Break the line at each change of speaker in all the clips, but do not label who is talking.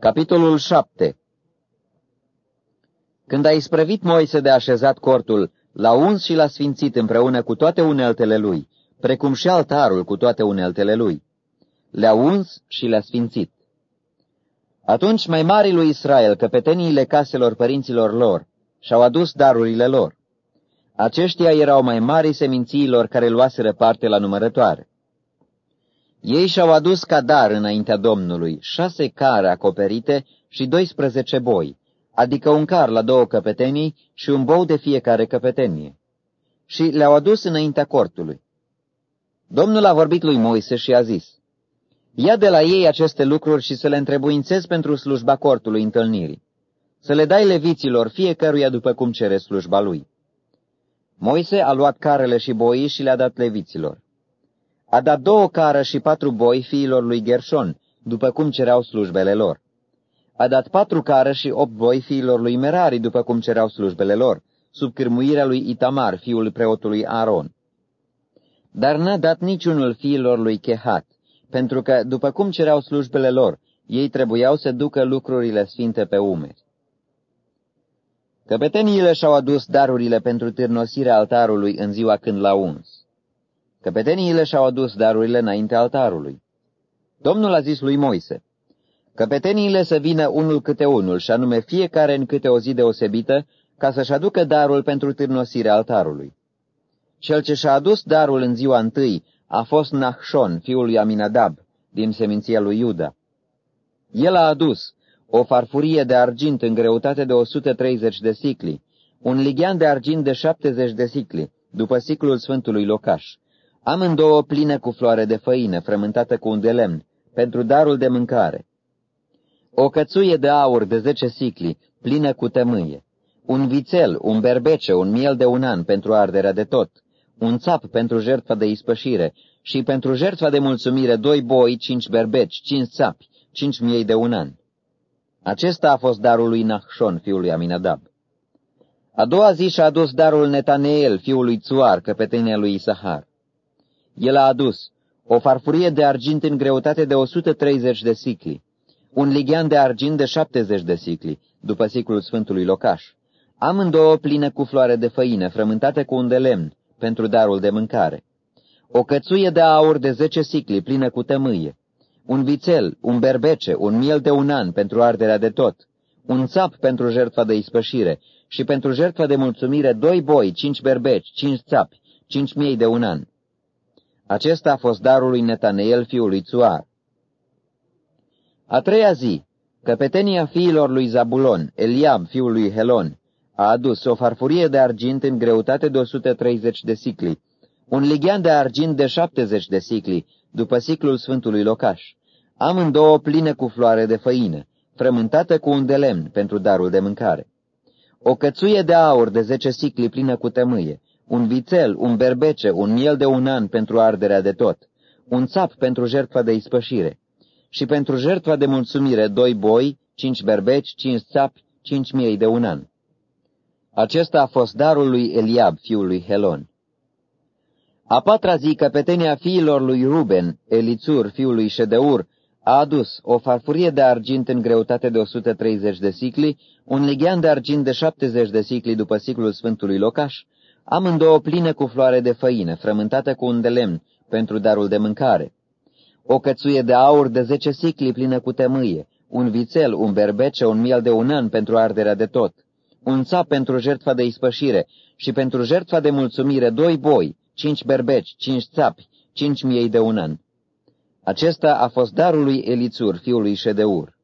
Capitolul 7 Când a isprăvit Moise de așezat cortul, l-a uns și l-a sfințit împreună cu toate uneltele lui, precum și altarul cu toate uneltele lui. Le-a uns și le-a sfințit. Atunci mai marii lui Israel, căpeteniile caselor părinților lor, și-au adus darurile lor. Aceștia erau mai mari semințiilor care luaseră parte la numărătoare. Ei și-au adus ca dar înaintea Domnului șase care acoperite și 12 boi, adică un car la două căpetenii și un bou de fiecare căpetenie. Și le-au adus înaintea cortului. Domnul a vorbit lui Moise și a zis, Ia de la ei aceste lucruri și să le întrebuințezi pentru slujba cortului întâlnirii. Să le dai leviților fiecăruia după cum cere slujba lui. Moise a luat carele și boii și le-a dat leviților. A dat două cară și patru boi fiilor lui Gershon, după cum cereau slujbele lor. A dat patru cară și opt boi fiilor lui Merari, după cum cereau slujbele lor, sub cârmuirea lui Itamar, fiul preotului Aaron. Dar n-a dat niciunul fiilor lui Chehat, pentru că, după cum cereau slujbele lor, ei trebuiau să ducă lucrurile sfinte pe umeri. Căpeteniile și-au adus darurile pentru târnosirea altarului în ziua când l-au uns. Căpeteniile și-au adus darurile înainte altarului. Domnul a zis lui Moise, Căpeteniile să vină unul câte unul, și anume fiecare în câte o zi deosebită, ca să-și aducă darul pentru târnosirea altarului. Cel ce și-a adus darul în ziua întâi a fost Nahshon, fiul lui Aminadab, din seminția lui Iuda. El a adus o farfurie de argint în greutate de 130 de sicli, un lighean de argint de 70 de sicli, după siclul Sfântului Locaș, amândouă pline cu floare de făină, frământată cu un de lemn, pentru darul de mâncare. O cățuie de aur de zece sicli, plină cu tămâie, un vițel, un berbece, un miel de un an pentru arderea de tot, un țap pentru jertfa de ispășire și pentru jertfa de mulțumire doi boi, cinci berbeci, cinci țapi, cinci miei de un an. Acesta a fost darul lui Nahshon, fiul lui Aminadab. A doua zi și-a adus darul Netaneel, fiul lui Tsuar, căpetenia lui Isahar. El a adus o farfurie de argint în greutate de 130 de sicli, un lighean de argint de 70 de sicli, după siclul Sfântului Locaș, amândouă pline cu floare de făină, frământate cu un de lemn, pentru darul de mâncare, o cățuie de aur de 10 sicli, plină cu tămâie, un vițel, un berbece, un miel de un an pentru arderea de tot, un țap pentru jertfa de ispășire și pentru jertfa de mulțumire doi boi, cinci berbeci, cinci țapi, cinci miei de un an. Acesta a fost darul lui Netaneel, fiul lui Tsuar. A treia zi, căpetenia fiilor lui Zabulon, Eliab, fiul lui Helon, a adus o farfurie de argint în greutate de 130 de sicli, un lighean de argint de 70 de sicli, după siclul Sfântului Locaș, amândouă pline cu floare de făină, frământată cu un de lemn pentru darul de mâncare. O cățuie de aur de zece sicli plină cu tămâie, un vițel, un berbece, un miel de un an pentru arderea de tot, un țap pentru jertfa de ispășire și pentru jertfa de mulțumire doi boi, cinci berbeci, cinci țapi, cinci miei de un an. Acesta a fost darul lui Eliab, fiul lui Helon. A patra zi, căpetenia fiilor lui Ruben, Elițur, fiul lui Ședeur, a adus o farfurie de argint în greutate de 130 de sicli, un lighean de argint de 70 de sicli după siclul Sfântului Locaș, amândouă pline cu floare de făină, frământată cu un de lemn, pentru darul de mâncare. O cățuie de aur de zece sicli plină cu temâie, un vițel, un berbece, un miel de un an pentru arderea de tot, un țap pentru jertfa de ispășire și pentru jertfa de mulțumire doi boi, cinci berbeci, cinci țapi, cinci miei de un an. Acesta a fost darul lui Elițur, fiul lui Ședeur.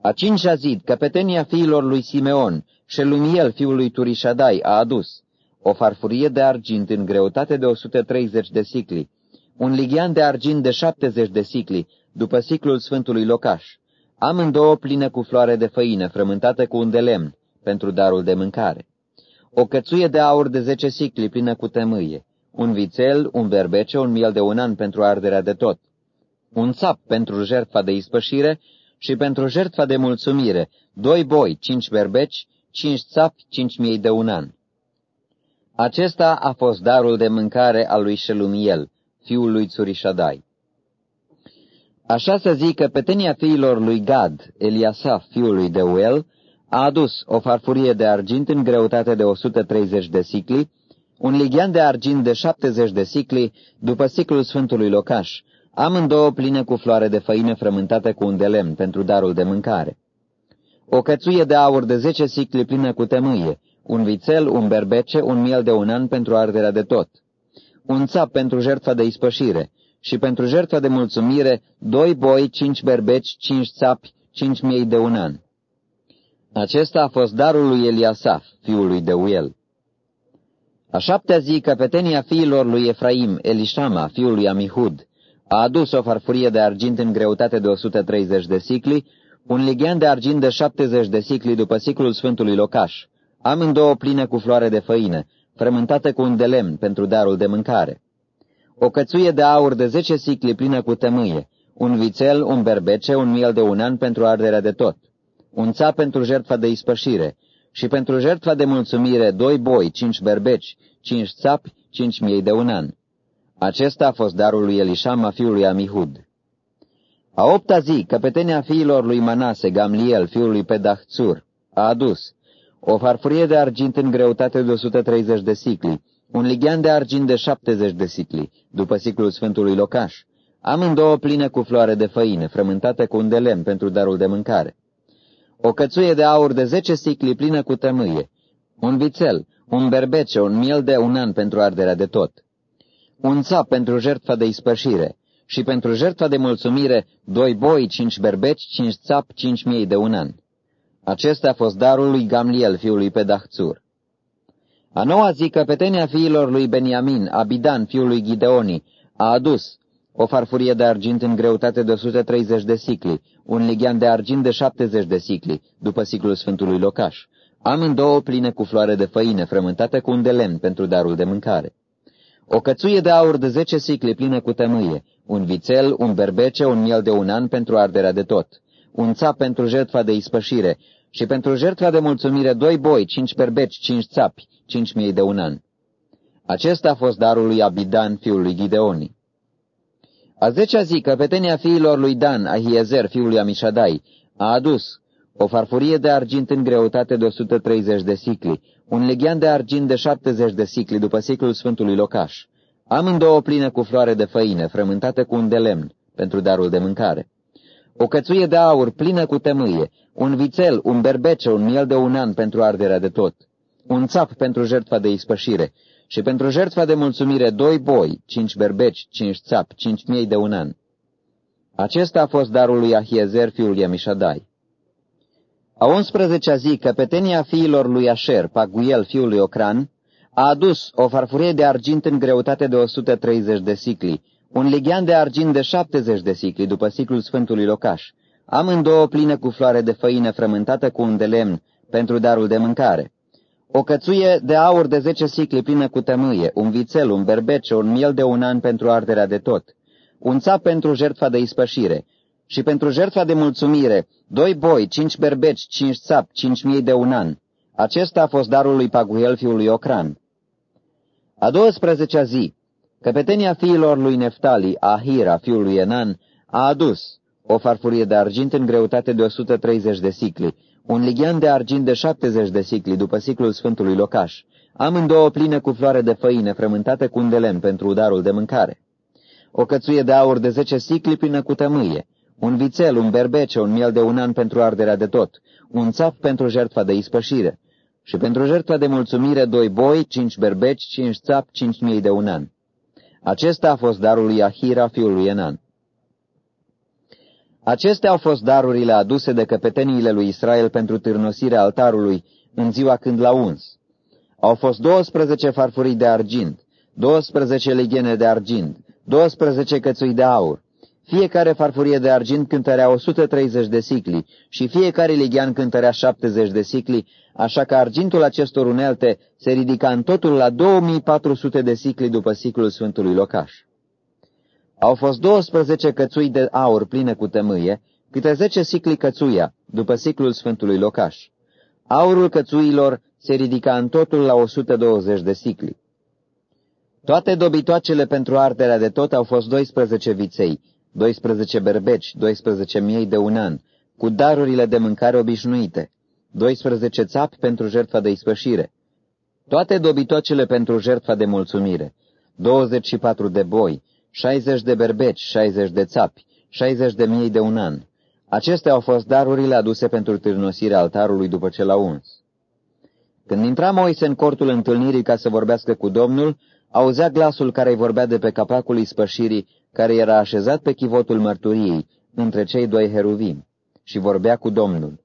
A cincea zi, căpetenia fiilor lui Simeon, Șelumiel, fiul lui Turișadai, a adus o farfurie de argint în greutate de 130 de sicli, un lighean de argint de 70 de sicli, după siclul Sfântului Locaș, amândouă pline cu floare de făină, frământată cu un de lemn, pentru darul de mâncare, o cățuie de aur de 10 sicli plină cu temâie, un vițel, un berbece, un miel de un an pentru arderea de tot, un țap pentru jertfa de ispășire și pentru jertfa de mulțumire, doi boi, cinci berbeci, cinci țapi, cinci mii de un an. Acesta a fost darul de mâncare al lui Shelumiel, fiul lui Țurișadai. A șasea zi, căpetenia fiilor lui Gad, Eliasaf, fiul lui Deuel, a adus o farfurie de argint în greutate de 130 de sicli, un lighean de argint de 70 de sicli, după siclul Sfântului Locaș, amândouă pline cu floare de făină frământate cu un de lemn pentru darul de mâncare. O cățuie de aur de 10 sicli plină cu temâie, un vițel, un berbece, un miel de un an pentru arderea de tot, un țap pentru jertfa de ispășire și pentru jertfa de mulțumire, doi boi, cinci berbeci, cinci țapi, cinci miei de un an. Acesta a fost darul lui Eliasaf, fiul lui Deuel. A șaptea zi, căpetenia fiilor lui Efraim, Elishama, fiul lui Amihud, a adus o farfurie de argint în greutate de 130 de sicli, un lighean de argint de 70 de sicli după siclul Sfântului Locaș, amândouă pline cu floare de făină, frământate cu un de lemn pentru darul de mâncare. O cățuie de aur de 10 sicli plină cu tămâie, un vițel, un berbece, un miel de un an pentru arderea de tot, un țap pentru jertfa de ispășire și pentru jertfa de mulțumire doi boi, cinci berbeci, cinci țapi, cinci miei de un an. Acesta a fost darul lui Elișama, fiul lui Amihud. A opta zi, căpetenia fiilor lui Manase, Gamliel, fiul lui Pedahțur, a adus o farfurie de argint în greutate de 130 de sicli, un lighean de argint de 70 de sicli, după siclul Sfântului Locaș, amândouă pline cu floare de făină, frământate cu un de lemn pentru darul de mâncare. O cățuie de aur de 10 sicli plină cu tămâie, un vițel, un berbece, un miel de un an pentru arderea de tot, un țap pentru jertfa de ispășire și pentru jertfa de mulțumire doi boi, cinci berbeci, cinci țap, cinci miei de un an. Acesta a fost darul lui Gamliel, fiul lui Pedahțur. A noua zi, căpetenia fiilor lui Beniamin, Abidan, fiul lui Gideoni, a adus o farfurie de argint în greutate de 130 de sicli, un lighean de argint de 70 de sicli, după siclul Sfântului Locaș, amândouă pline cu floare de făină, frământate cu un de lemn pentru darul de mâncare. O cățuie de aur de 10 sicli plină cu tămâie, un vițel, un berbece, un miel de un an pentru arderea de tot, un țap pentru jertfa de ispășire și pentru jertfa de mulțumire doi boi, cinci berbeci, cinci țapi, cinci mii de un an. Acesta a fost darul lui Abidan, fiul lui Gideoni. A zecea zi, căpetenia fiilor lui Dan, Ahiezer, fiul lui Amishadai, a adus o farfurie de argint în greutate de 130 de sicli, un leghean de argint de 70 de sicli după siclul Sfântului Locaș, amândouă pline cu floare de făină, frământate cu un de lemn, pentru darul de mâncare. O cățuie de aur plină cu temâie, un vițel, un berbece, un miel de un an pentru arderea de tot, un țap pentru jertfa de ispășire și pentru jertfa de mulțumire doi boi, cinci berbeci, cinci țap, cinci miei de un an. Acesta a fost darul lui Ahiezer, fiul Iemișadai. A 11-a zi, căpetenia fiilor lui Asher, Paguel, fiul lui Ocran, a adus o farfurie de argint în greutate de 130 de sicli, un lighean de argint de 70 de sicli după siclul Sfântului Locaș, amândouă plină cu floare de făină frământată cu un de lemn pentru darul de mâncare. O cățuie de aur de zece sicli plină cu tămâie, un vițel, un berbece, un miel de un an pentru arderea de tot, un țap pentru jertfa de ispășire și pentru jertfa de mulțumire, doi boi, cinci berbeci, cinci țap, cinci mii de un an. Acesta a fost darul lui Paguel, fiul lui Ocran. A 12-a zi, căpetenia fiilor lui Neftali, Ahira, fiul lui Enan, a adus o farfurie de argint în greutate de 130 de sicli, un lighean de argint de 70 de sicli după siclul Sfântului Locaș, amândouă pline cu floare de făină frământate cu un de lemn pentru udarul de mâncare. O cățuie de aur de 10 sicli plină cu tămâie, un vițel, un berbece, un miel de un an pentru arderea de tot, un țap pentru jertfa de ispășire și pentru jertfa de mulțumire doi boi, cinci berbeci, cinci țap, cinci mii de un an. Acesta a fost darul lui Ahira, fiul lui Enan. Acestea au fost darurile aduse de căpeteniile lui Israel pentru târnosirea altarului în ziua când l-a uns. Au fost 12 farfurii de argint, 12 leghene de argint, 12 cățui de aur. Fiecare farfurie de argint cântărea 130 de sicli și fiecare lighean cântărea 70 de sicli, așa că argintul acestor unelte se ridica în totul la 2400 de sicli după siclul Sfântului Locaș. Au fost 12 cățui de aur pline cu tămâie, câte 10 sicli cățuia, după siclul Sfântului Locaș. Aurul cățuilor se ridica în totul la 120 de sicli. Toate dobitoacele pentru arderea de tot au fost 12 viței, 12 berbeci, 12 miei de un an, cu darurile de mâncare obișnuite, 12 țapi pentru jertfa de ispășire, toate dobitoacele pentru jertfa de mulțumire, 24 de boi, 60 de berbeci, 60 de țapi, 60 de miei de un an. Acestea au fost darurile aduse pentru târnosirea altarului după ce l-a uns. Când intra Moise în cortul întâlnirii ca să vorbească cu Domnul, auzea glasul care îi vorbea de pe capacul ispășirii, care era așezat pe chivotul mărturiei, între cei doi heruvimi, și vorbea cu Domnul.